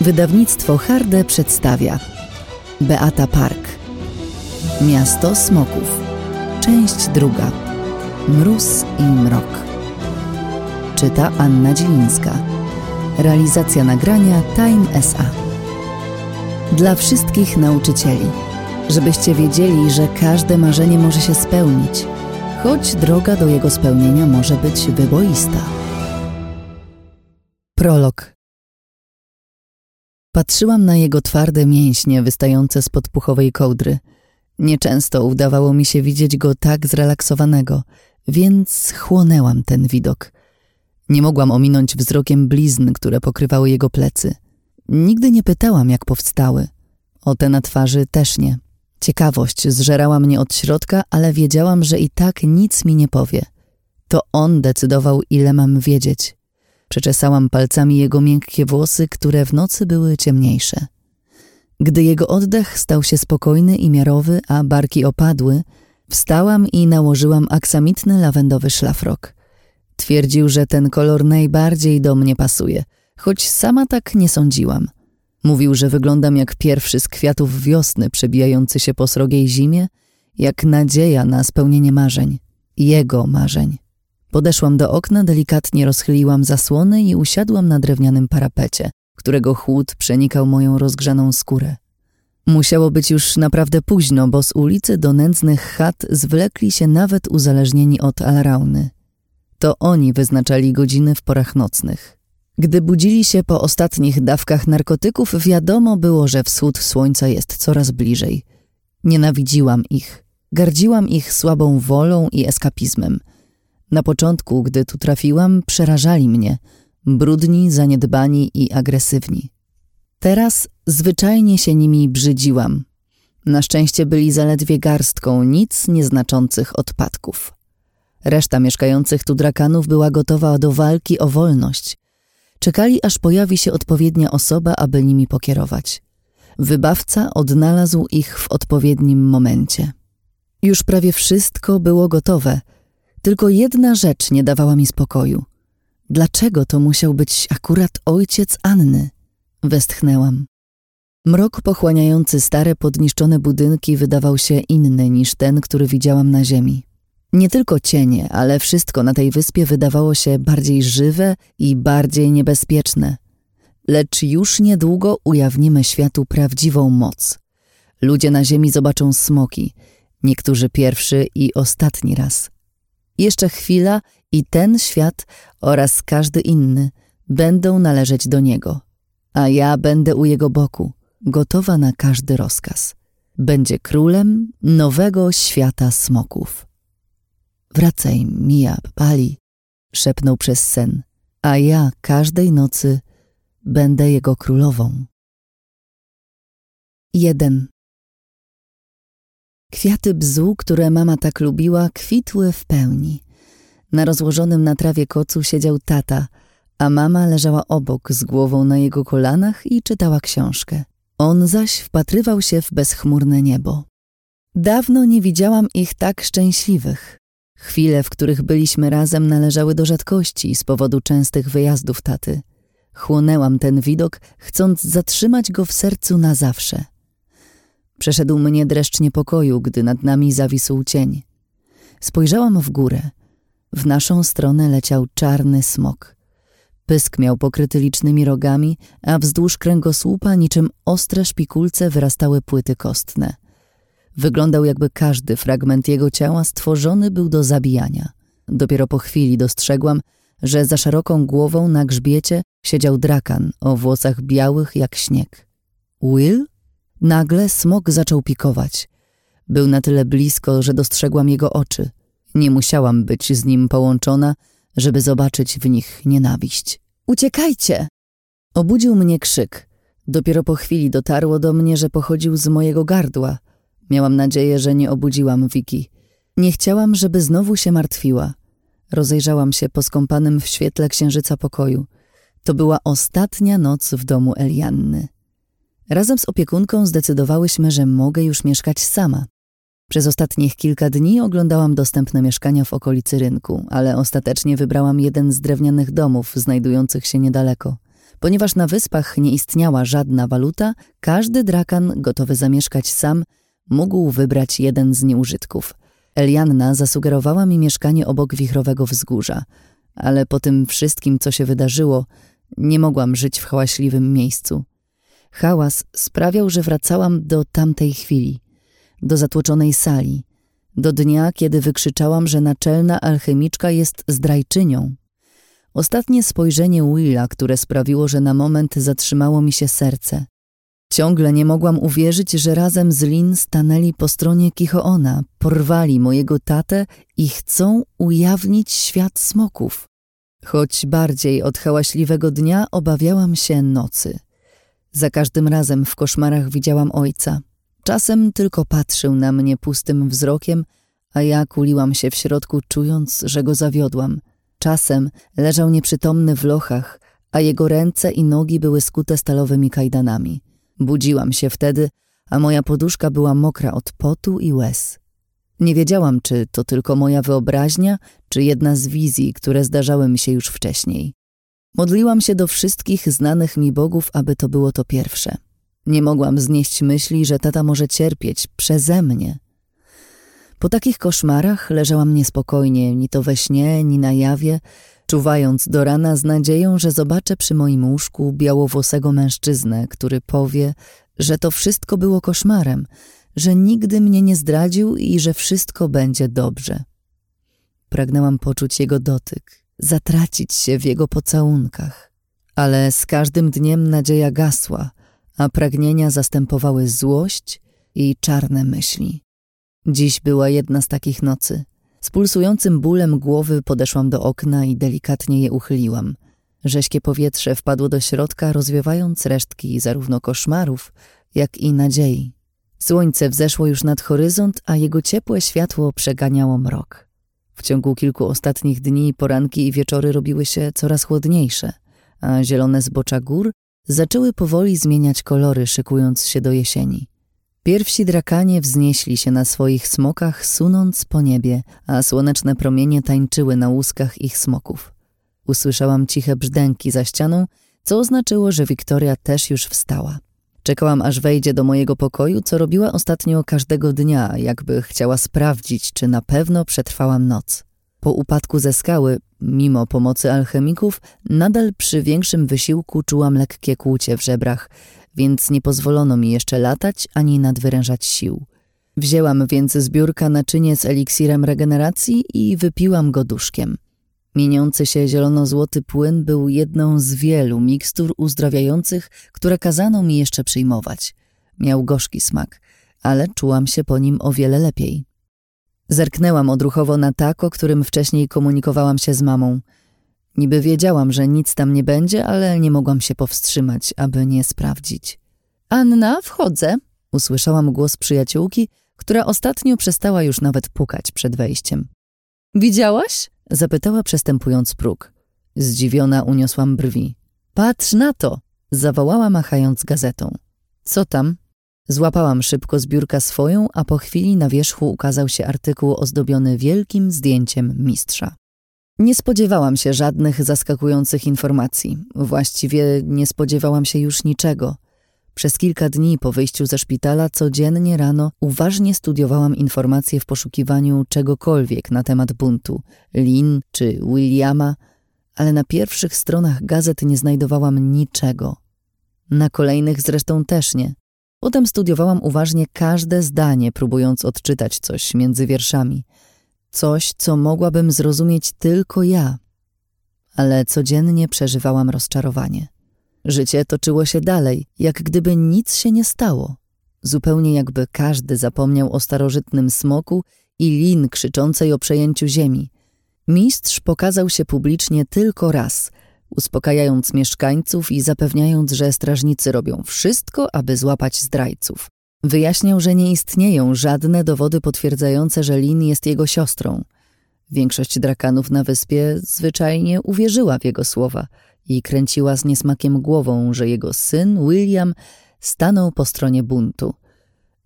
Wydawnictwo Harde przedstawia Beata Park. Miasto Smoków. Część druga. Mróz i mrok. Czyta Anna Dzielińska Realizacja nagrania Time SA Dla wszystkich nauczycieli Żebyście wiedzieli, że każde marzenie może się spełnić choć droga do jego spełnienia może być wyboista. Prolog Patrzyłam na jego twarde mięśnie wystające spod puchowej kołdry. Nieczęsto udawało mi się widzieć go tak zrelaksowanego, więc chłonęłam ten widok. Nie mogłam ominąć wzrokiem blizn, które pokrywały jego plecy. Nigdy nie pytałam, jak powstały. O te na twarzy też nie. Ciekawość zżerała mnie od środka, ale wiedziałam, że i tak nic mi nie powie. To on decydował, ile mam wiedzieć. Przeczesałam palcami jego miękkie włosy, które w nocy były ciemniejsze. Gdy jego oddech stał się spokojny i miarowy, a barki opadły, wstałam i nałożyłam aksamitny lawendowy szlafrok. Twierdził, że ten kolor najbardziej do mnie pasuje, choć sama tak nie sądziłam. Mówił, że wyglądam jak pierwszy z kwiatów wiosny przebijający się po srogiej zimie, jak nadzieja na spełnienie marzeń. Jego marzeń. Podeszłam do okna, delikatnie rozchyliłam zasłony i usiadłam na drewnianym parapecie, którego chłód przenikał moją rozgrzaną skórę. Musiało być już naprawdę późno, bo z ulicy do nędznych chat zwlekli się nawet uzależnieni od Alrauny. To oni wyznaczali godziny w porach nocnych. Gdy budzili się po ostatnich dawkach narkotyków, wiadomo było, że wschód słońca jest coraz bliżej. Nienawidziłam ich. Gardziłam ich słabą wolą i eskapizmem. Na początku, gdy tu trafiłam, przerażali mnie. Brudni, zaniedbani i agresywni. Teraz zwyczajnie się nimi brzydziłam. Na szczęście byli zaledwie garstką nic nieznaczących odpadków. Reszta mieszkających tu drakanów była gotowa do walki o wolność – Czekali, aż pojawi się odpowiednia osoba, aby nimi pokierować. Wybawca odnalazł ich w odpowiednim momencie. Już prawie wszystko było gotowe, tylko jedna rzecz nie dawała mi spokoju. Dlaczego to musiał być akurat ojciec Anny? Westchnęłam. Mrok pochłaniający stare, podniszczone budynki wydawał się inny niż ten, który widziałam na ziemi. Nie tylko cienie, ale wszystko na tej wyspie wydawało się bardziej żywe i bardziej niebezpieczne. Lecz już niedługo ujawnimy światu prawdziwą moc. Ludzie na ziemi zobaczą smoki, niektórzy pierwszy i ostatni raz. Jeszcze chwila i ten świat oraz każdy inny będą należeć do niego, a ja będę u jego boku, gotowa na każdy rozkaz. Będzie królem nowego świata smoków. Wracaj, Mia, Pali, szepnął przez sen, a ja każdej nocy będę jego królową. Jeden. Kwiaty bzu, które mama tak lubiła, kwitły w pełni. Na rozłożonym na trawie kocu siedział tata, a mama leżała obok z głową na jego kolanach i czytała książkę. On zaś wpatrywał się w bezchmurne niebo. Dawno nie widziałam ich tak szczęśliwych. Chwile, w których byliśmy razem, należały do rzadkości z powodu częstych wyjazdów taty. Chłonęłam ten widok, chcąc zatrzymać go w sercu na zawsze. Przeszedł mnie dreszcz niepokoju, gdy nad nami zawisł cień. Spojrzałam w górę. W naszą stronę leciał czarny smok. Pysk miał pokryty licznymi rogami, a wzdłuż kręgosłupa niczym ostre szpikulce wyrastały płyty kostne. Wyglądał jakby każdy fragment jego ciała stworzony był do zabijania. Dopiero po chwili dostrzegłam, że za szeroką głową na grzbiecie siedział drakan o włosach białych jak śnieg. Will? Nagle smok zaczął pikować. Był na tyle blisko, że dostrzegłam jego oczy. Nie musiałam być z nim połączona, żeby zobaczyć w nich nienawiść. Uciekajcie! Obudził mnie krzyk. Dopiero po chwili dotarło do mnie, że pochodził z mojego gardła. Miałam nadzieję, że nie obudziłam Wiki. Nie chciałam, żeby znowu się martwiła. Rozejrzałam się po skąpanym w świetle księżyca pokoju. To była ostatnia noc w domu Elianny. Razem z opiekunką zdecydowałyśmy, że mogę już mieszkać sama. Przez ostatnich kilka dni oglądałam dostępne mieszkania w okolicy rynku, ale ostatecznie wybrałam jeden z drewnianych domów znajdujących się niedaleko. Ponieważ na wyspach nie istniała żadna waluta, każdy drakan gotowy zamieszkać sam mógł wybrać jeden z nieużytków. Elianna zasugerowała mi mieszkanie obok wichrowego wzgórza, ale po tym wszystkim, co się wydarzyło, nie mogłam żyć w hałaśliwym miejscu. Hałas sprawiał, że wracałam do tamtej chwili, do zatłoczonej sali, do dnia, kiedy wykrzyczałam, że naczelna alchemiczka jest zdrajczynią. Ostatnie spojrzenie Willa, które sprawiło, że na moment zatrzymało mi się serce. Ciągle nie mogłam uwierzyć, że razem z Lin stanęli po stronie Kichoona, porwali mojego tatę i chcą ujawnić świat smoków. Choć bardziej od hałaśliwego dnia obawiałam się nocy. Za każdym razem w koszmarach widziałam ojca. Czasem tylko patrzył na mnie pustym wzrokiem, a ja kuliłam się w środku, czując, że go zawiodłam. Czasem leżał nieprzytomny w lochach, a jego ręce i nogi były skute stalowymi kajdanami. Budziłam się wtedy, a moja poduszka była mokra od potu i łez. Nie wiedziałam, czy to tylko moja wyobraźnia, czy jedna z wizji, które zdarzały mi się już wcześniej. Modliłam się do wszystkich znanych mi bogów, aby to było to pierwsze. Nie mogłam znieść myśli, że tata może cierpieć przeze mnie. Po takich koszmarach leżałam niespokojnie, ni to we śnie, ni na jawie, czuwając do rana z nadzieją, że zobaczę przy moim łóżku białowłosego mężczyznę, który powie, że to wszystko było koszmarem, że nigdy mnie nie zdradził i że wszystko będzie dobrze. Pragnęłam poczuć jego dotyk, zatracić się w jego pocałunkach. Ale z każdym dniem nadzieja gasła, a pragnienia zastępowały złość i czarne myśli. Dziś była jedna z takich nocy. Z pulsującym bólem głowy podeszłam do okna i delikatnie je uchyliłam. Rześkie powietrze wpadło do środka, rozwiewając resztki zarówno koszmarów, jak i nadziei. Słońce wzeszło już nad horyzont, a jego ciepłe światło przeganiało mrok. W ciągu kilku ostatnich dni poranki i wieczory robiły się coraz chłodniejsze, a zielone zbocza gór zaczęły powoli zmieniać kolory, szykując się do jesieni. Pierwsi drakanie wznieśli się na swoich smokach, sunąc po niebie, a słoneczne promienie tańczyły na łuskach ich smoków. Usłyszałam ciche brzdęki za ścianą, co oznaczyło, że Wiktoria też już wstała. Czekałam, aż wejdzie do mojego pokoju, co robiła ostatnio każdego dnia, jakby chciała sprawdzić, czy na pewno przetrwałam noc. Po upadku ze skały, mimo pomocy alchemików, nadal przy większym wysiłku czułam lekkie kłucie w żebrach, więc nie pozwolono mi jeszcze latać ani nadwyrężać sił. Wzięłam więc z biurka naczynie z eliksirem regeneracji i wypiłam go duszkiem. Mieniący się zielono-złoty płyn był jedną z wielu mikstur uzdrawiających, które kazano mi jeszcze przyjmować. Miał gorzki smak, ale czułam się po nim o wiele lepiej. Zerknęłam odruchowo na tak, o którym wcześniej komunikowałam się z mamą. Niby wiedziałam, że nic tam nie będzie, ale nie mogłam się powstrzymać, aby nie sprawdzić. Anna, wchodzę, usłyszałam głos przyjaciółki, która ostatnio przestała już nawet pukać przed wejściem. Widziałaś? Zapytała przestępując próg. Zdziwiona uniosłam brwi. Patrz na to! Zawołała machając gazetą. Co tam? Złapałam szybko z biurka swoją, a po chwili na wierzchu ukazał się artykuł ozdobiony wielkim zdjęciem mistrza. Nie spodziewałam się żadnych zaskakujących informacji. Właściwie nie spodziewałam się już niczego. Przez kilka dni po wyjściu ze szpitala codziennie rano uważnie studiowałam informacje w poszukiwaniu czegokolwiek na temat buntu, Lin czy Williama, ale na pierwszych stronach gazet nie znajdowałam niczego. Na kolejnych zresztą też nie. Potem studiowałam uważnie każde zdanie, próbując odczytać coś między wierszami. Coś, co mogłabym zrozumieć tylko ja. Ale codziennie przeżywałam rozczarowanie. Życie toczyło się dalej, jak gdyby nic się nie stało. Zupełnie jakby każdy zapomniał o starożytnym smoku i lin krzyczącej o przejęciu ziemi. Mistrz pokazał się publicznie tylko raz, uspokajając mieszkańców i zapewniając, że strażnicy robią wszystko, aby złapać zdrajców. Wyjaśniał, że nie istnieją żadne dowody potwierdzające, że Lin jest jego siostrą. Większość drakanów na wyspie zwyczajnie uwierzyła w jego słowa – i kręciła z niesmakiem głową, że jego syn William stanął po stronie buntu.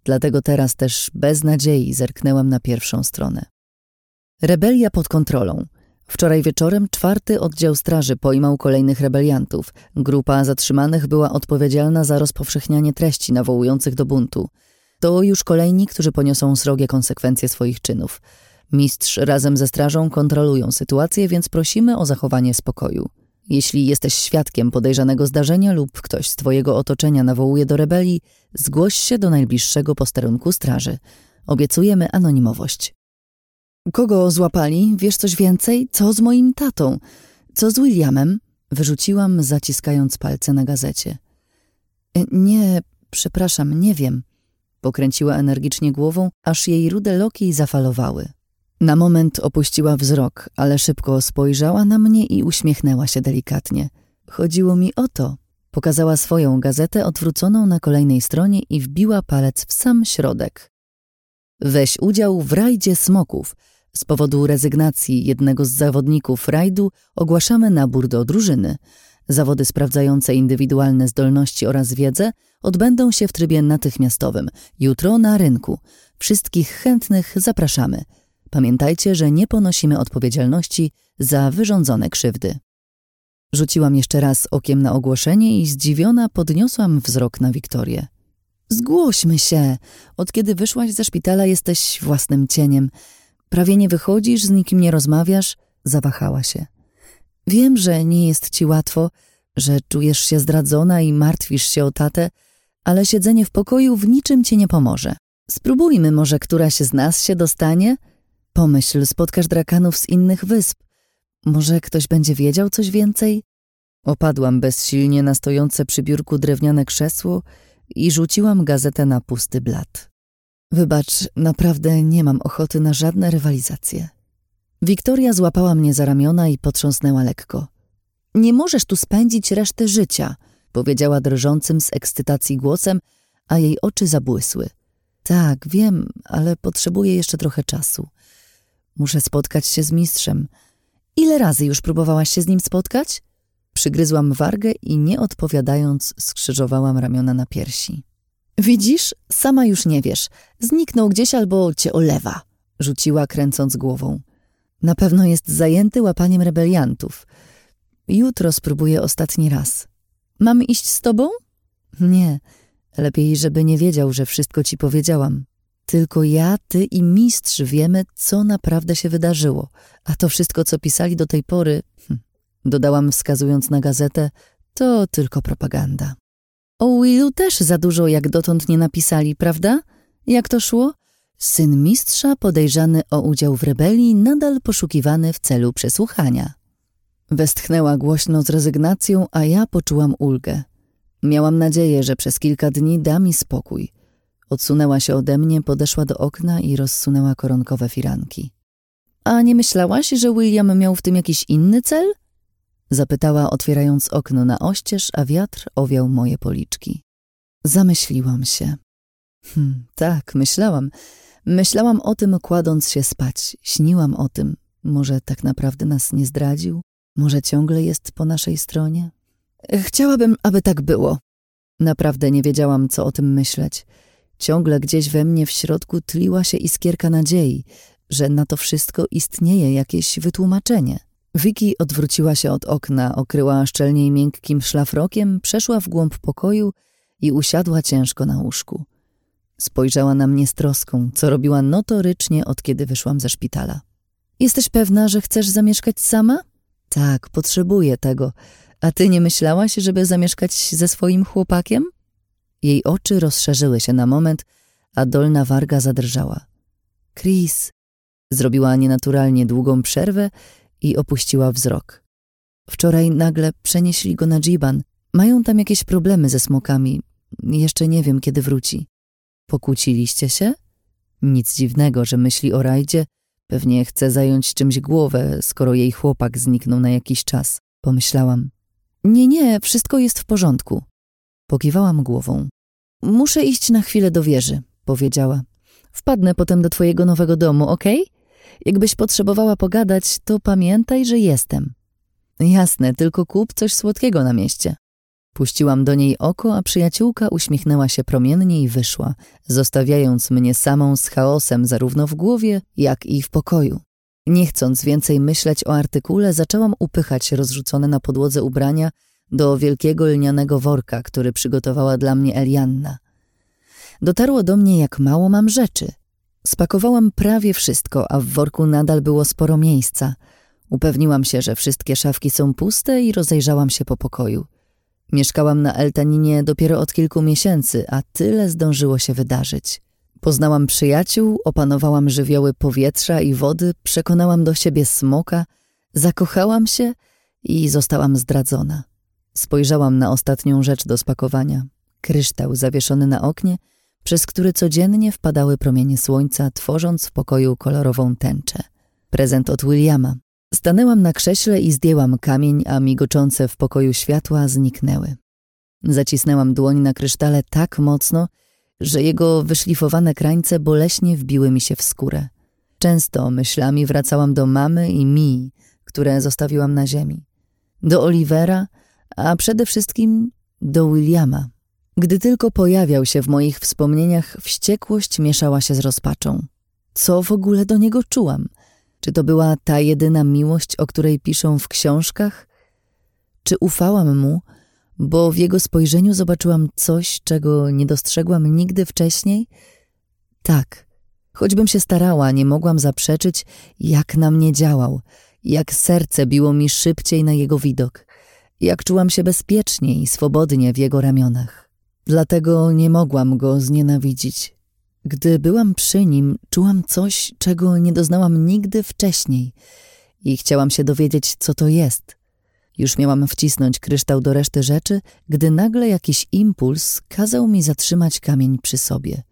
Dlatego teraz też bez nadziei zerknęłam na pierwszą stronę. Rebelia pod kontrolą. Wczoraj wieczorem czwarty oddział straży pojmał kolejnych rebeliantów. Grupa zatrzymanych była odpowiedzialna za rozpowszechnianie treści nawołujących do buntu. To już kolejni, którzy poniosą srogie konsekwencje swoich czynów. Mistrz razem ze strażą kontrolują sytuację, więc prosimy o zachowanie spokoju. Jeśli jesteś świadkiem podejrzanego zdarzenia lub ktoś z twojego otoczenia nawołuje do rebelii, zgłoś się do najbliższego posterunku straży. Obiecujemy anonimowość. Kogo złapali? Wiesz coś więcej? Co z moim tatą? Co z Williamem? Wyrzuciłam, zaciskając palce na gazecie. E, nie, przepraszam, nie wiem. Pokręciła energicznie głową, aż jej rude loki zafalowały. Na moment opuściła wzrok, ale szybko spojrzała na mnie i uśmiechnęła się delikatnie. Chodziło mi o to. Pokazała swoją gazetę odwróconą na kolejnej stronie i wbiła palec w sam środek. Weź udział w rajdzie smoków. Z powodu rezygnacji jednego z zawodników rajdu ogłaszamy nabór do drużyny. Zawody sprawdzające indywidualne zdolności oraz wiedzę odbędą się w trybie natychmiastowym, jutro na rynku. Wszystkich chętnych zapraszamy. Pamiętajcie, że nie ponosimy odpowiedzialności za wyrządzone krzywdy. Rzuciłam jeszcze raz okiem na ogłoszenie i zdziwiona podniosłam wzrok na Wiktorię. Zgłośmy się. Od kiedy wyszłaś ze szpitala jesteś własnym cieniem. Prawie nie wychodzisz, z nikim nie rozmawiasz. Zawahała się. Wiem, że nie jest ci łatwo, że czujesz się zdradzona i martwisz się o tatę, ale siedzenie w pokoju w niczym ci nie pomoże. Spróbujmy, może któraś z nas się dostanie? Pomyśl, spotkasz drakanów z innych wysp. Może ktoś będzie wiedział coś więcej? Opadłam bezsilnie na stojące przy biurku drewniane krzesło i rzuciłam gazetę na pusty blat. Wybacz, naprawdę nie mam ochoty na żadne rywalizacje. Wiktoria złapała mnie za ramiona i potrząsnęła lekko. Nie możesz tu spędzić reszty życia, powiedziała drżącym z ekscytacji głosem, a jej oczy zabłysły. Tak, wiem, ale potrzebuję jeszcze trochę czasu. Muszę spotkać się z mistrzem. Ile razy już próbowałaś się z nim spotkać? Przygryzłam wargę i nie odpowiadając skrzyżowałam ramiona na piersi. Widzisz, sama już nie wiesz. Zniknął gdzieś albo cię olewa, rzuciła kręcąc głową. Na pewno jest zajęty łapaniem rebeliantów. Jutro spróbuję ostatni raz. Mam iść z tobą? Nie. Lepiej, żeby nie wiedział, że wszystko ci powiedziałam. Tylko ja, ty i mistrz wiemy, co naprawdę się wydarzyło, a to wszystko, co pisali do tej pory, hm, dodałam wskazując na gazetę, to tylko propaganda. O Willu też za dużo jak dotąd nie napisali, prawda? Jak to szło? Syn mistrza podejrzany o udział w rebelii nadal poszukiwany w celu przesłuchania. Westchnęła głośno z rezygnacją, a ja poczułam ulgę. Miałam nadzieję, że przez kilka dni da mi spokój – Odsunęła się ode mnie, podeszła do okna i rozsunęła koronkowe firanki. A nie myślałaś, że William miał w tym jakiś inny cel? Zapytała, otwierając okno na oścież, a wiatr owiał moje policzki. Zamyśliłam się. Hm, tak, myślałam. Myślałam o tym, kładąc się spać. Śniłam o tym. Może tak naprawdę nas nie zdradził? Może ciągle jest po naszej stronie? Chciałabym, aby tak było. Naprawdę nie wiedziałam, co o tym myśleć. Ciągle gdzieś we mnie w środku tliła się iskierka nadziei, że na to wszystko istnieje jakieś wytłumaczenie. Wiki odwróciła się od okna, okryła szczelniej miękkim szlafrokiem, przeszła w głąb pokoju i usiadła ciężko na łóżku. Spojrzała na mnie z troską, co robiła notorycznie od kiedy wyszłam ze szpitala. Jesteś pewna, że chcesz zamieszkać sama? Tak, potrzebuję tego. A ty nie myślałaś, żeby zamieszkać ze swoim chłopakiem? Jej oczy rozszerzyły się na moment, a dolna warga zadrżała. Chris zrobiła nienaturalnie długą przerwę i opuściła wzrok. Wczoraj nagle przenieśli go na Dżiban. Mają tam jakieś problemy ze smokami. Jeszcze nie wiem, kiedy wróci. Pokłóciliście się? Nic dziwnego, że myśli o rajdzie. Pewnie chce zająć czymś głowę, skoro jej chłopak zniknął na jakiś czas. Pomyślałam. Nie, nie, wszystko jest w porządku. Pokiwałam głową. Muszę iść na chwilę do wieży, powiedziała. Wpadnę potem do twojego nowego domu, okej? Okay? Jakbyś potrzebowała pogadać, to pamiętaj, że jestem. Jasne, tylko kup coś słodkiego na mieście. Puściłam do niej oko, a przyjaciółka uśmiechnęła się promiennie i wyszła, zostawiając mnie samą z chaosem zarówno w głowie, jak i w pokoju. Nie chcąc więcej myśleć o artykule, zaczęłam upychać rozrzucone na podłodze ubrania do wielkiego lnianego worka, który przygotowała dla mnie Elianna. Dotarło do mnie, jak mało mam rzeczy. Spakowałam prawie wszystko, a w worku nadal było sporo miejsca. Upewniłam się, że wszystkie szafki są puste i rozejrzałam się po pokoju. Mieszkałam na Eltaninie dopiero od kilku miesięcy, a tyle zdążyło się wydarzyć. Poznałam przyjaciół, opanowałam żywioły powietrza i wody, przekonałam do siebie smoka, zakochałam się i zostałam zdradzona. Spojrzałam na ostatnią rzecz do spakowania. Kryształ zawieszony na oknie, przez który codziennie wpadały promienie słońca, tworząc w pokoju kolorową tęczę. Prezent od Williama. Stanęłam na krześle i zdjęłam kamień, a migoczące w pokoju światła zniknęły. Zacisnęłam dłoń na krysztale tak mocno, że jego wyszlifowane krańce boleśnie wbiły mi się w skórę. Często myślami wracałam do mamy i mi, które zostawiłam na ziemi. Do Olivera, a przede wszystkim do Williama. Gdy tylko pojawiał się w moich wspomnieniach, wściekłość mieszała się z rozpaczą. Co w ogóle do niego czułam? Czy to była ta jedyna miłość, o której piszą w książkach? Czy ufałam mu, bo w jego spojrzeniu zobaczyłam coś, czego nie dostrzegłam nigdy wcześniej? Tak. Choćbym się starała, nie mogłam zaprzeczyć, jak na mnie działał, jak serce biło mi szybciej na jego widok, jak czułam się bezpiecznie i swobodnie w jego ramionach. Dlatego nie mogłam go znienawidzić. Gdy byłam przy nim, czułam coś, czego nie doznałam nigdy wcześniej i chciałam się dowiedzieć, co to jest. Już miałam wcisnąć kryształ do reszty rzeczy, gdy nagle jakiś impuls kazał mi zatrzymać kamień przy sobie.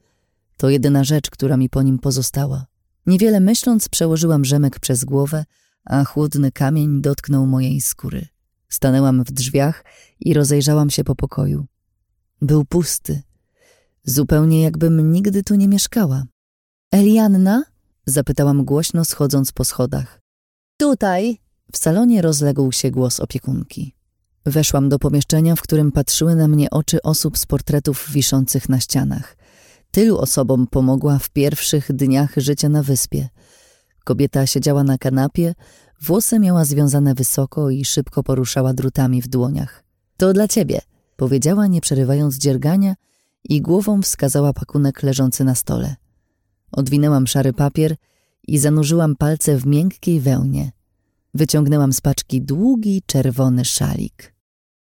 To jedyna rzecz, która mi po nim pozostała. Niewiele myśląc, przełożyłam rzemek przez głowę, a chłodny kamień dotknął mojej skóry. Stanęłam w drzwiach i rozejrzałam się po pokoju. Był pusty, zupełnie jakbym nigdy tu nie mieszkała. Elianna? zapytałam głośno, schodząc po schodach. Tutaj, w salonie rozległ się głos opiekunki. Weszłam do pomieszczenia, w którym patrzyły na mnie oczy osób z portretów wiszących na ścianach. Tylu osobom pomogła w pierwszych dniach życia na wyspie. Kobieta siedziała na kanapie, włosy miała związane wysoko i szybko poruszała drutami w dłoniach. To dla ciebie, powiedziała, nie przerywając dziergania i głową wskazała pakunek leżący na stole. Odwinęłam szary papier i zanurzyłam palce w miękkiej wełnie. Wyciągnęłam z paczki długi, czerwony szalik.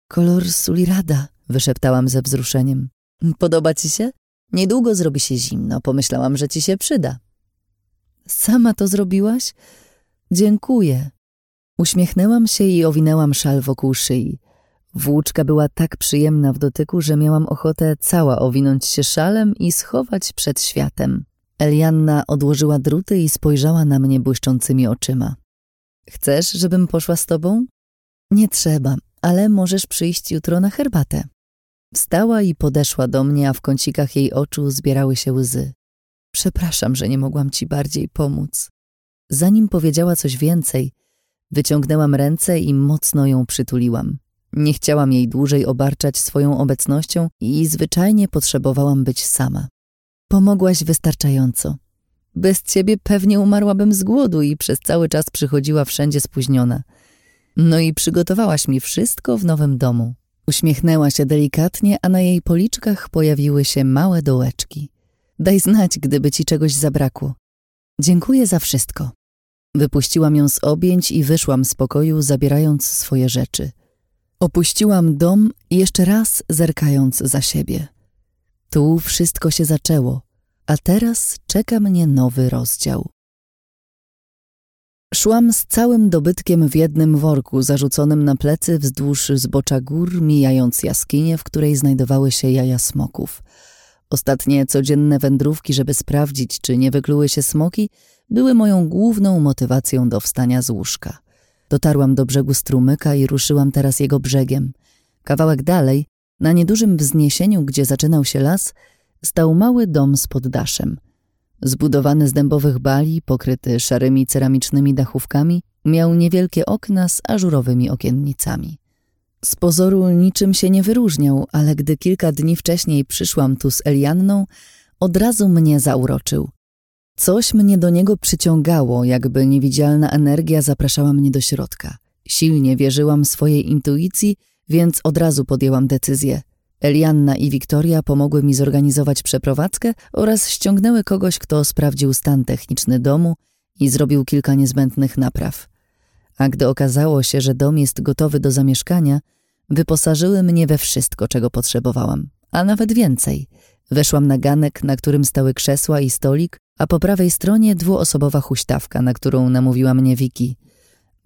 Kolor sulirada, wyszeptałam ze wzruszeniem. Podoba ci się? Niedługo zrobi się zimno, pomyślałam, że ci się przyda. Sama to zrobiłaś? Dziękuję. Uśmiechnęłam się i owinęłam szal wokół szyi. Włóczka była tak przyjemna w dotyku, że miałam ochotę cała owinąć się szalem i schować przed światem. Elianna odłożyła druty i spojrzała na mnie błyszczącymi oczyma. Chcesz, żebym poszła z tobą? Nie trzeba, ale możesz przyjść jutro na herbatę. Wstała i podeszła do mnie, a w kącikach jej oczu zbierały się łzy. Przepraszam, że nie mogłam ci bardziej pomóc. Zanim powiedziała coś więcej, wyciągnęłam ręce i mocno ją przytuliłam. Nie chciałam jej dłużej obarczać swoją obecnością i zwyczajnie potrzebowałam być sama. Pomogłaś wystarczająco. Bez ciebie pewnie umarłabym z głodu i przez cały czas przychodziła wszędzie spóźniona. No i przygotowałaś mi wszystko w nowym domu. Uśmiechnęła się delikatnie, a na jej policzkach pojawiły się małe dołeczki. Daj znać, gdyby ci czegoś zabrakło. Dziękuję za wszystko. Wypuściłam ją z objęć i wyszłam z pokoju, zabierając swoje rzeczy. Opuściłam dom, jeszcze raz zerkając za siebie. Tu wszystko się zaczęło, a teraz czeka mnie nowy rozdział. Szłam z całym dobytkiem w jednym worku, zarzuconym na plecy wzdłuż zbocza gór, mijając jaskinię, w której znajdowały się jaja smoków. Ostatnie codzienne wędrówki, żeby sprawdzić, czy nie wykluły się smoki, były moją główną motywacją do wstania z łóżka. Dotarłam do brzegu strumyka i ruszyłam teraz jego brzegiem. Kawałek dalej, na niedużym wzniesieniu, gdzie zaczynał się las, stał mały dom z poddaszem. Zbudowany z dębowych bali, pokryty szarymi ceramicznymi dachówkami, miał niewielkie okna z ażurowymi okiennicami. Z pozoru niczym się nie wyróżniał, ale gdy kilka dni wcześniej przyszłam tu z Elianną, od razu mnie zauroczył. Coś mnie do niego przyciągało, jakby niewidzialna energia zapraszała mnie do środka. Silnie wierzyłam swojej intuicji, więc od razu podjęłam decyzję. Elianna i Wiktoria pomogły mi zorganizować przeprowadzkę oraz ściągnęły kogoś, kto sprawdził stan techniczny domu i zrobił kilka niezbędnych napraw. A gdy okazało się, że dom jest gotowy do zamieszkania, wyposażyły mnie we wszystko, czego potrzebowałam, a nawet więcej. Weszłam na ganek, na którym stały krzesła i stolik, a po prawej stronie dwuosobowa huśtawka, na którą namówiła mnie Wiki.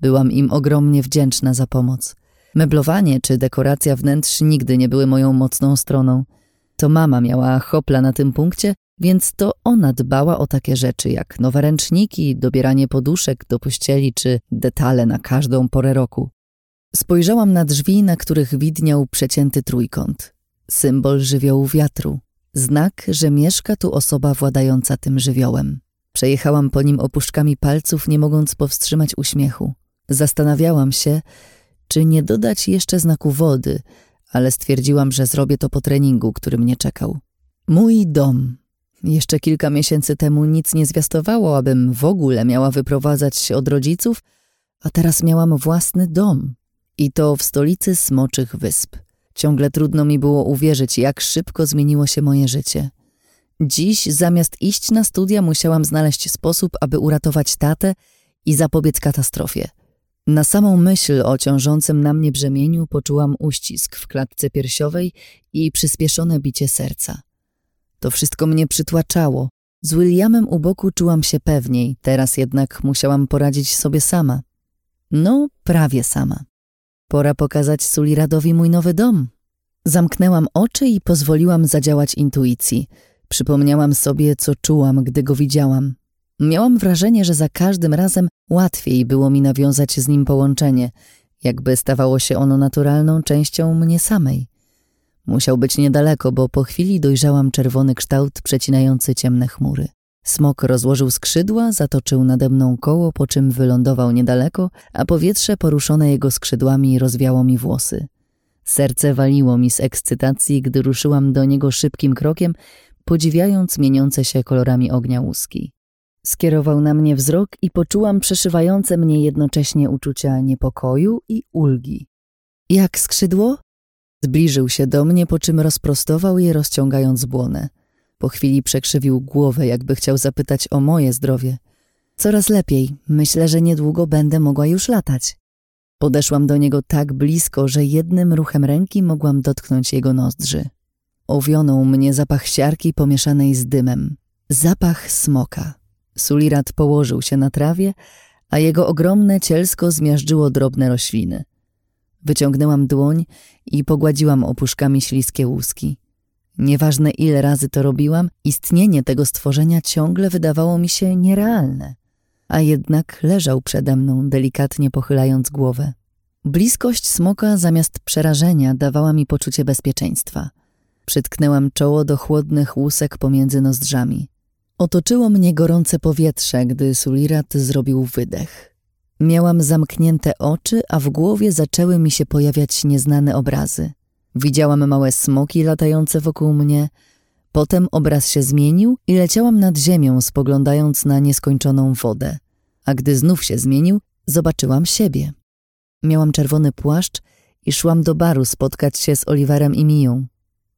Byłam im ogromnie wdzięczna za pomoc. Meblowanie czy dekoracja wnętrz nigdy nie były moją mocną stroną. To mama miała hopla na tym punkcie, więc to ona dbała o takie rzeczy jak nowe ręczniki, dobieranie poduszek do pościeli czy detale na każdą porę roku. Spojrzałam na drzwi, na których widniał przecięty trójkąt. Symbol żywiołu wiatru. Znak, że mieszka tu osoba władająca tym żywiołem. Przejechałam po nim opuszczkami palców, nie mogąc powstrzymać uśmiechu. Zastanawiałam się, czy nie dodać jeszcze znaku wody, ale stwierdziłam, że zrobię to po treningu, który mnie czekał. Mój dom. Jeszcze kilka miesięcy temu nic nie zwiastowało, abym w ogóle miała wyprowadzać się od rodziców, a teraz miałam własny dom. I to w stolicy Smoczych Wysp. Ciągle trudno mi było uwierzyć, jak szybko zmieniło się moje życie. Dziś zamiast iść na studia musiałam znaleźć sposób, aby uratować tatę i zapobiec katastrofie. Na samą myśl o ciążącym na mnie brzemieniu poczułam uścisk w klatce piersiowej i przyspieszone bicie serca. To wszystko mnie przytłaczało. Z Williamem u boku czułam się pewniej, teraz jednak musiałam poradzić sobie sama. No, prawie sama. Pora pokazać Suliradowi mój nowy dom. Zamknęłam oczy i pozwoliłam zadziałać intuicji. Przypomniałam sobie, co czułam, gdy go widziałam. Miałam wrażenie, że za każdym razem łatwiej było mi nawiązać z nim połączenie, jakby stawało się ono naturalną częścią mnie samej. Musiał być niedaleko, bo po chwili dojrzałam czerwony kształt przecinający ciemne chmury. Smok rozłożył skrzydła, zatoczył nade mną koło, po czym wylądował niedaleko, a powietrze poruszone jego skrzydłami rozwiało mi włosy. Serce waliło mi z ekscytacji, gdy ruszyłam do niego szybkim krokiem, podziwiając mieniące się kolorami ognia łuski. Skierował na mnie wzrok i poczułam przeszywające mnie jednocześnie uczucia niepokoju i ulgi. Jak skrzydło? Zbliżył się do mnie, po czym rozprostował je, rozciągając błonę. Po chwili przekrzywił głowę, jakby chciał zapytać o moje zdrowie. Coraz lepiej. Myślę, że niedługo będę mogła już latać. Podeszłam do niego tak blisko, że jednym ruchem ręki mogłam dotknąć jego nozdrzy. Owionął mnie zapach siarki pomieszanej z dymem. Zapach smoka. Sulirat położył się na trawie, a jego ogromne cielsko zmiażdżyło drobne rośliny. Wyciągnęłam dłoń i pogładziłam opuszkami śliskie łuski. Nieważne ile razy to robiłam, istnienie tego stworzenia ciągle wydawało mi się nierealne, a jednak leżał przede mną, delikatnie pochylając głowę. Bliskość smoka zamiast przerażenia dawała mi poczucie bezpieczeństwa. Przytknęłam czoło do chłodnych łusek pomiędzy nozdrzami. Otoczyło mnie gorące powietrze, gdy Sulirat zrobił wydech. Miałam zamknięte oczy, a w głowie zaczęły mi się pojawiać nieznane obrazy. Widziałam małe smoki latające wokół mnie. Potem obraz się zmienił i leciałam nad ziemią, spoglądając na nieskończoną wodę. A gdy znów się zmienił, zobaczyłam siebie. Miałam czerwony płaszcz i szłam do baru spotkać się z Oliverem i Miją.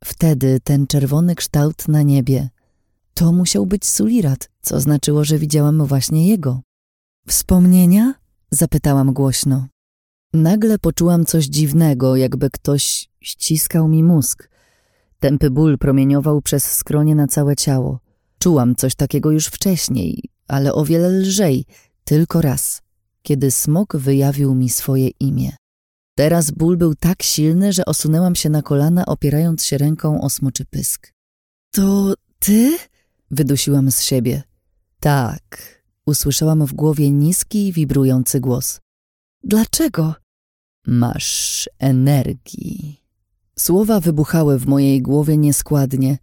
Wtedy ten czerwony kształt na niebie. To musiał być Sulirat, co znaczyło, że widziałam właśnie jego. Wspomnienia? Zapytałam głośno. Nagle poczułam coś dziwnego, jakby ktoś ściskał mi mózg. Tępy ból promieniował przez skronie na całe ciało. Czułam coś takiego już wcześniej, ale o wiele lżej, tylko raz, kiedy smok wyjawił mi swoje imię. Teraz ból był tak silny, że osunęłam się na kolana, opierając się ręką o smoczy pysk. To ty? Wydusiłam z siebie. Tak, usłyszałam w głowie niski, wibrujący głos. Dlaczego? Masz energii. Słowa wybuchały w mojej głowie nieskładnie.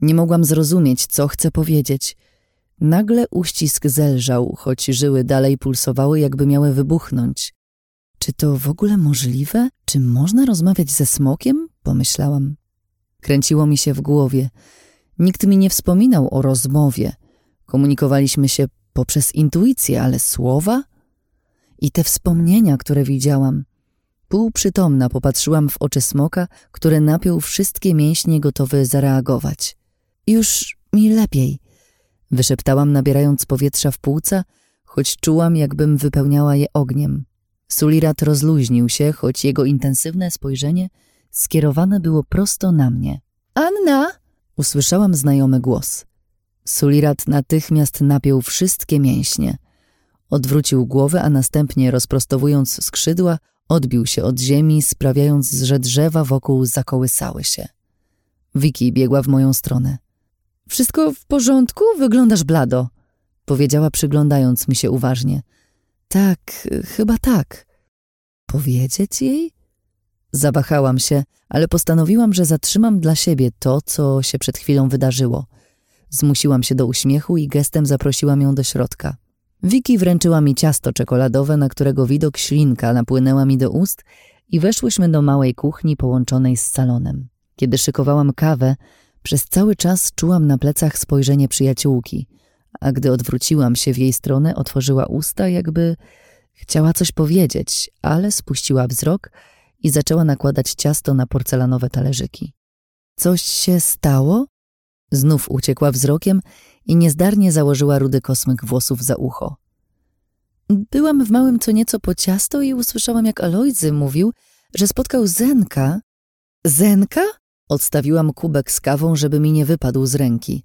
Nie mogłam zrozumieć, co chcę powiedzieć. Nagle uścisk zelżał, choć żyły dalej pulsowały, jakby miały wybuchnąć. Czy to w ogóle możliwe? Czy można rozmawiać ze smokiem? Pomyślałam. Kręciło mi się w głowie. Nikt mi nie wspominał o rozmowie. Komunikowaliśmy się poprzez intuicję, ale słowa? I te wspomnienia, które widziałam. Półprzytomna popatrzyłam w oczy smoka, który napiął wszystkie mięśnie gotowy zareagować. Już mi lepiej, wyszeptałam nabierając powietrza w płuca, choć czułam, jakbym wypełniała je ogniem. Sulirat rozluźnił się, choć jego intensywne spojrzenie skierowane było prosto na mnie. Anna! Usłyszałam znajomy głos. Sulirat natychmiast napiął wszystkie mięśnie. Odwrócił głowę, a następnie rozprostowując skrzydła, odbił się od ziemi, sprawiając, że drzewa wokół zakołysały się. Wiki biegła w moją stronę. Wszystko w porządku? Wyglądasz blado, powiedziała przyglądając mi się uważnie. Tak, chyba tak. Powiedzieć jej? Zawahałam się, ale postanowiłam, że zatrzymam dla siebie to, co się przed chwilą wydarzyło. Zmusiłam się do uśmiechu i gestem zaprosiłam ją do środka. Wiki wręczyła mi ciasto czekoladowe, na którego widok ślinka napłynęła mi do ust i weszłyśmy do małej kuchni połączonej z salonem. Kiedy szykowałam kawę, przez cały czas czułam na plecach spojrzenie przyjaciółki, a gdy odwróciłam się w jej stronę, otworzyła usta, jakby chciała coś powiedzieć, ale spuściła wzrok i zaczęła nakładać ciasto na porcelanowe talerzyki. Coś się stało? Znów uciekła wzrokiem i niezdarnie założyła rudy kosmyk włosów za ucho. Byłam w małym co nieco po ciasto i usłyszałam, jak Alojzy mówił, że spotkał Zenka. Zenka? Odstawiłam kubek z kawą, żeby mi nie wypadł z ręki.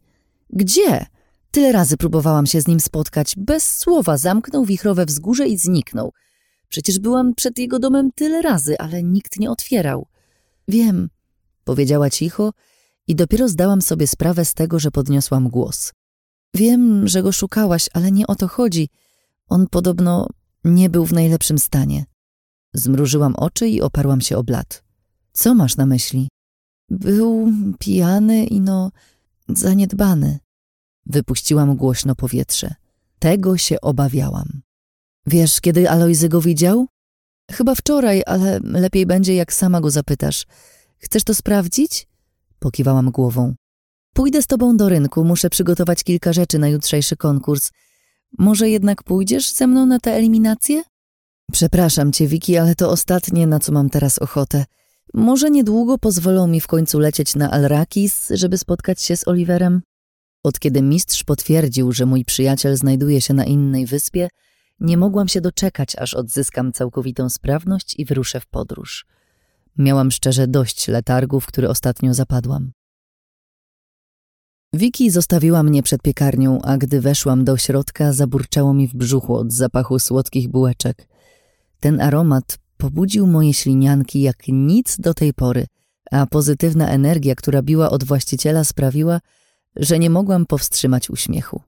Gdzie? Tyle razy próbowałam się z nim spotkać. Bez słowa zamknął wichrowe wzgórze i zniknął. Przecież byłam przed jego domem tyle razy, ale nikt nie otwierał. Wiem, powiedziała cicho i dopiero zdałam sobie sprawę z tego, że podniosłam głos. Wiem, że go szukałaś, ale nie o to chodzi. On podobno nie był w najlepszym stanie. Zmrużyłam oczy i oparłam się o blat. Co masz na myśli? Był pijany i no zaniedbany. Wypuściłam głośno powietrze. Tego się obawiałam. Wiesz, kiedy Alojzy go widział? Chyba wczoraj, ale lepiej będzie, jak sama go zapytasz. Chcesz to sprawdzić? Pokiwałam głową. Pójdę z tobą do rynku, muszę przygotować kilka rzeczy na jutrzejszy konkurs. Może jednak pójdziesz ze mną na tę eliminację? Przepraszam cię, Wiki, ale to ostatnie, na co mam teraz ochotę. Może niedługo pozwolą mi w końcu lecieć na Alrakis, żeby spotkać się z Oliverem? Od kiedy mistrz potwierdził, że mój przyjaciel znajduje się na innej wyspie, nie mogłam się doczekać, aż odzyskam całkowitą sprawność i wyruszę w podróż. Miałam szczerze dość letargu, w który ostatnio zapadłam. Wiki zostawiła mnie przed piekarnią, a gdy weszłam do środka, zaburczało mi w brzuchu od zapachu słodkich bułeczek. Ten aromat pobudził moje ślinianki jak nic do tej pory, a pozytywna energia, która biła od właściciela, sprawiła, że nie mogłam powstrzymać uśmiechu.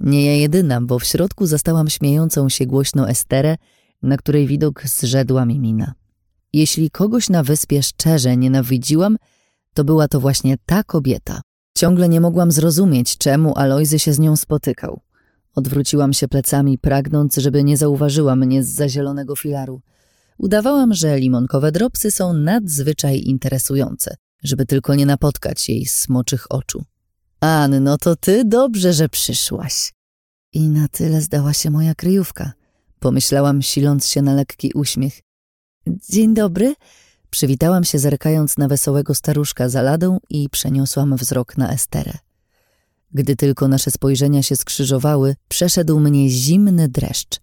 Nie ja jedyna, bo w środku zastałam śmiejącą się głośno Esterę, na której widok zrzedła mi mina. Jeśli kogoś na wyspie szczerze nienawidziłam, to była to właśnie ta kobieta. Ciągle nie mogłam zrozumieć, czemu Alojzy się z nią spotykał. Odwróciłam się plecami, pragnąc, żeby nie zauważyła mnie z za zielonego filaru. Udawałam, że limonkowe dropsy są nadzwyczaj interesujące, żeby tylko nie napotkać jej smoczych oczu. Anno, to ty dobrze, że przyszłaś. I na tyle zdała się moja kryjówka. Pomyślałam, siląc się na lekki uśmiech. Dzień dobry. Przywitałam się, zerkając na wesołego staruszka za ladą i przeniosłam wzrok na Esterę. Gdy tylko nasze spojrzenia się skrzyżowały, przeszedł mnie zimny dreszcz.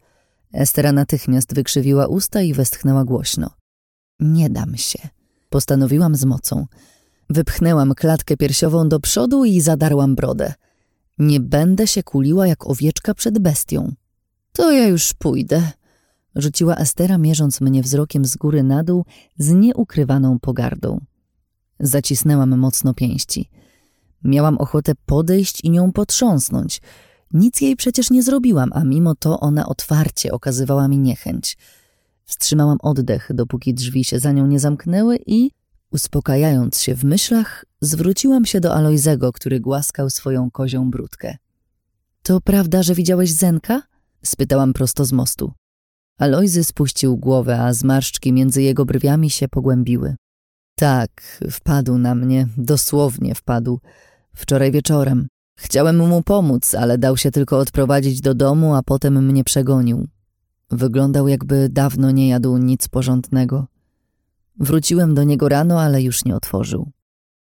Estera natychmiast wykrzywiła usta i westchnęła głośno. Nie dam się. Postanowiłam z mocą. Wypchnęłam klatkę piersiową do przodu i zadarłam brodę. Nie będę się kuliła jak owieczka przed bestią. To ja już pójdę, rzuciła Estera, mierząc mnie wzrokiem z góry na dół z nieukrywaną pogardą. Zacisnęłam mocno pięści. Miałam ochotę podejść i nią potrząsnąć. Nic jej przecież nie zrobiłam, a mimo to ona otwarcie okazywała mi niechęć. Wstrzymałam oddech, dopóki drzwi się za nią nie zamknęły i Uspokajając się w myślach, zwróciłam się do Alojzego, który głaskał swoją kozią brudkę. To prawda, że widziałeś Zenka? spytałam prosto z mostu. Alojzy spuścił głowę, a zmarszczki między jego brwiami się pogłębiły. Tak, wpadł na mnie, dosłownie wpadł. Wczoraj wieczorem. Chciałem mu pomóc, ale dał się tylko odprowadzić do domu, a potem mnie przegonił. Wyglądał jakby dawno nie jadł nic porządnego. Wróciłem do niego rano, ale już nie otworzył.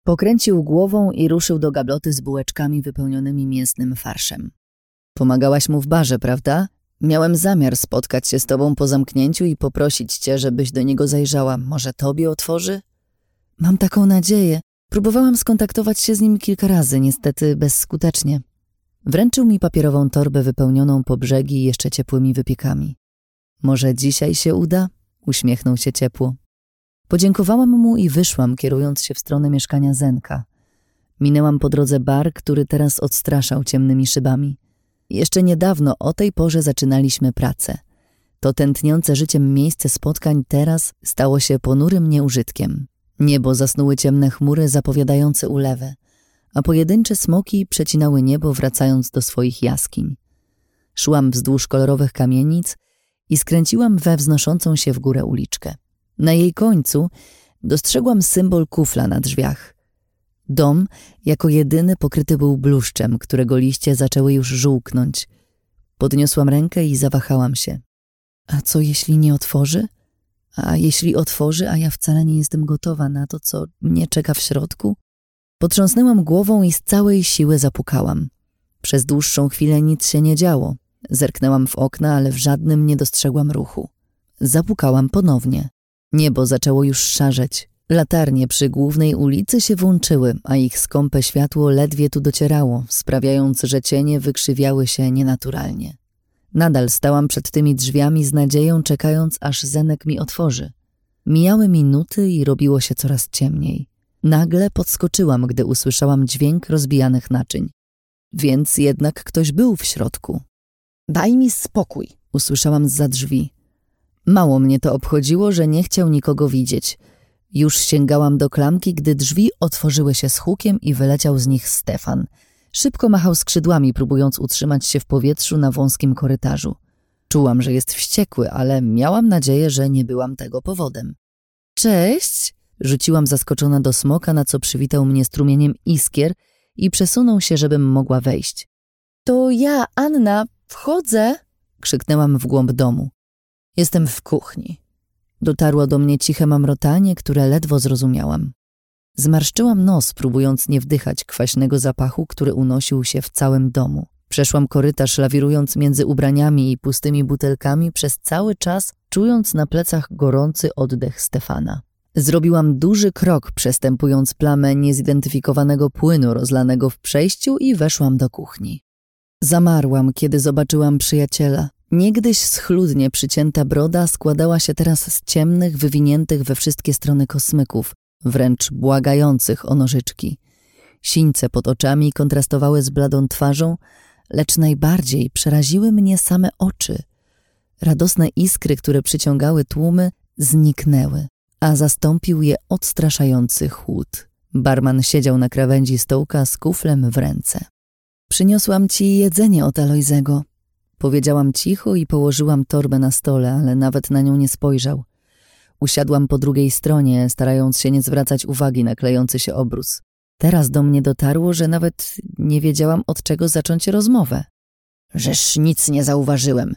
Pokręcił głową i ruszył do gabloty z bułeczkami wypełnionymi mięsnym farszem. Pomagałaś mu w barze, prawda? Miałem zamiar spotkać się z tobą po zamknięciu i poprosić cię, żebyś do niego zajrzała. Może tobie otworzy? Mam taką nadzieję. Próbowałam skontaktować się z nim kilka razy, niestety bezskutecznie. Wręczył mi papierową torbę wypełnioną po brzegi jeszcze ciepłymi wypiekami. Może dzisiaj się uda? Uśmiechnął się ciepło. Podziękowałam mu i wyszłam, kierując się w stronę mieszkania Zenka. Minęłam po drodze bar, który teraz odstraszał ciemnymi szybami. Jeszcze niedawno o tej porze zaczynaliśmy pracę. To tętniące życiem miejsce spotkań teraz stało się ponurym nieużytkiem. Niebo zasnuły ciemne chmury zapowiadające ulewę, a pojedyncze smoki przecinały niebo wracając do swoich jaskiń. Szłam wzdłuż kolorowych kamienic i skręciłam we wznoszącą się w górę uliczkę. Na jej końcu dostrzegłam symbol kufla na drzwiach. Dom jako jedyny pokryty był bluszczem, którego liście zaczęły już żółknąć. Podniosłam rękę i zawahałam się. A co jeśli nie otworzy? A jeśli otworzy, a ja wcale nie jestem gotowa na to, co mnie czeka w środku? Potrząsnęłam głową i z całej siły zapukałam. Przez dłuższą chwilę nic się nie działo. Zerknęłam w okna, ale w żadnym nie dostrzegłam ruchu. Zapukałam ponownie. Niebo zaczęło już szarzeć. Latarnie przy głównej ulicy się włączyły, a ich skąpe światło ledwie tu docierało, sprawiając, że cienie wykrzywiały się nienaturalnie. Nadal stałam przed tymi drzwiami z nadzieją, czekając, aż Zenek mi otworzy. Mijały minuty i robiło się coraz ciemniej. Nagle podskoczyłam, gdy usłyszałam dźwięk rozbijanych naczyń. Więc jednak ktoś był w środku. Daj mi spokój, usłyszałam za drzwi. Mało mnie to obchodziło, że nie chciał nikogo widzieć. Już sięgałam do klamki, gdy drzwi otworzyły się z hukiem i wyleciał z nich Stefan. Szybko machał skrzydłami, próbując utrzymać się w powietrzu na wąskim korytarzu. Czułam, że jest wściekły, ale miałam nadzieję, że nie byłam tego powodem. Cześć! Rzuciłam zaskoczona do smoka, na co przywitał mnie strumieniem iskier i przesunął się, żebym mogła wejść. To ja, Anna, wchodzę! krzyknęłam w głąb domu. Jestem w kuchni. Dotarło do mnie ciche mamrotanie, które ledwo zrozumiałam. Zmarszczyłam nos, próbując nie wdychać kwaśnego zapachu, który unosił się w całym domu. Przeszłam korytarz, lawirując między ubraniami i pustymi butelkami przez cały czas, czując na plecach gorący oddech Stefana. Zrobiłam duży krok, przestępując plamę niezidentyfikowanego płynu rozlanego w przejściu i weszłam do kuchni. Zamarłam, kiedy zobaczyłam przyjaciela. Niegdyś schludnie przycięta broda składała się teraz z ciemnych, wywiniętych we wszystkie strony kosmyków, wręcz błagających o nożyczki. Sińce pod oczami kontrastowały z bladą twarzą, lecz najbardziej przeraziły mnie same oczy. Radosne iskry, które przyciągały tłumy, zniknęły, a zastąpił je odstraszający chłód. Barman siedział na krawędzi stołka z kuflem w ręce. Przyniosłam ci jedzenie od Alojzego. Powiedziałam cicho i położyłam torbę na stole, ale nawet na nią nie spojrzał. Usiadłam po drugiej stronie, starając się nie zwracać uwagi na klejący się obrus. Teraz do mnie dotarło, że nawet nie wiedziałam, od czego zacząć rozmowę. Żeż nic nie zauważyłem.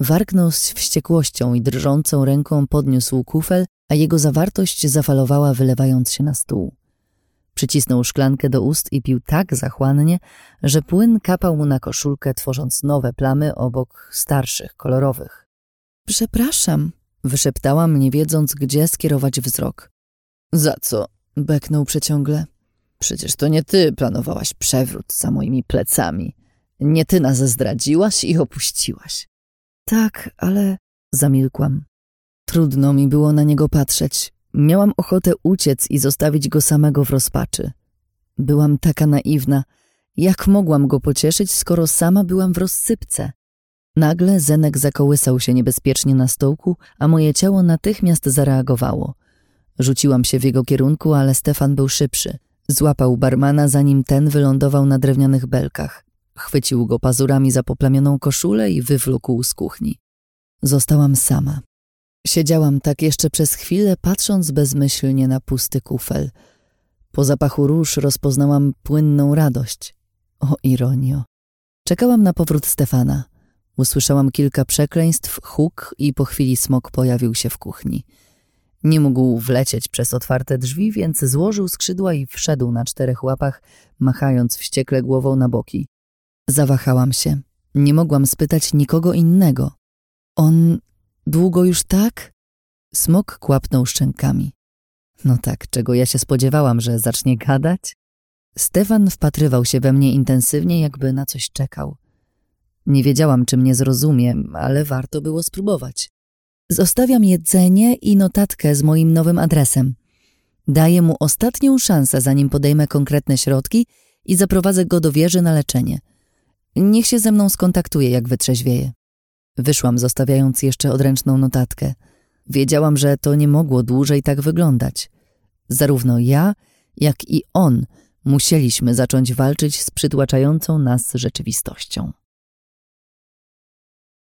Warknął z wściekłością i drżącą ręką podniósł kufel, a jego zawartość zafalowała, wylewając się na stół. Przycisnął szklankę do ust i pił tak zachłannie, że płyn kapał mu na koszulkę, tworząc nowe plamy obok starszych, kolorowych. Przepraszam, wyszeptałam, nie wiedząc, gdzie skierować wzrok. Za co? beknął przeciągle. Przecież to nie ty planowałaś przewrót za moimi plecami. Nie ty nas zdradziłaś i opuściłaś. Tak, ale zamilkłam. Trudno mi było na niego patrzeć. Miałam ochotę uciec i zostawić go samego w rozpaczy. Byłam taka naiwna. Jak mogłam go pocieszyć, skoro sama byłam w rozsypce? Nagle Zenek zakołysał się niebezpiecznie na stołku, a moje ciało natychmiast zareagowało. Rzuciłam się w jego kierunku, ale Stefan był szybszy. Złapał barmana, zanim ten wylądował na drewnianych belkach. Chwycił go pazurami za poplamioną koszulę i wywlókł z kuchni. Zostałam sama. Siedziałam tak jeszcze przez chwilę, patrząc bezmyślnie na pusty kufel. Po zapachu róż rozpoznałam płynną radość. O ironio. Czekałam na powrót Stefana. Usłyszałam kilka przekleństw, huk i po chwili smok pojawił się w kuchni. Nie mógł wlecieć przez otwarte drzwi, więc złożył skrzydła i wszedł na czterech łapach, machając wściekle głową na boki. Zawahałam się. Nie mogłam spytać nikogo innego. On długo już tak? Smok kłapnął szczękami. No tak, czego ja się spodziewałam, że zacznie gadać? Stefan wpatrywał się we mnie intensywnie, jakby na coś czekał. Nie wiedziałam, czy mnie zrozumie, ale warto było spróbować. Zostawiam jedzenie i notatkę z moim nowym adresem. Daję mu ostatnią szansę, zanim podejmę konkretne środki i zaprowadzę go do wieży na leczenie. Niech się ze mną skontaktuje, jak wytrzeźwieje. Wyszłam, zostawiając jeszcze odręczną notatkę. Wiedziałam, że to nie mogło dłużej tak wyglądać. Zarówno ja, jak i on musieliśmy zacząć walczyć z przytłaczającą nas rzeczywistością.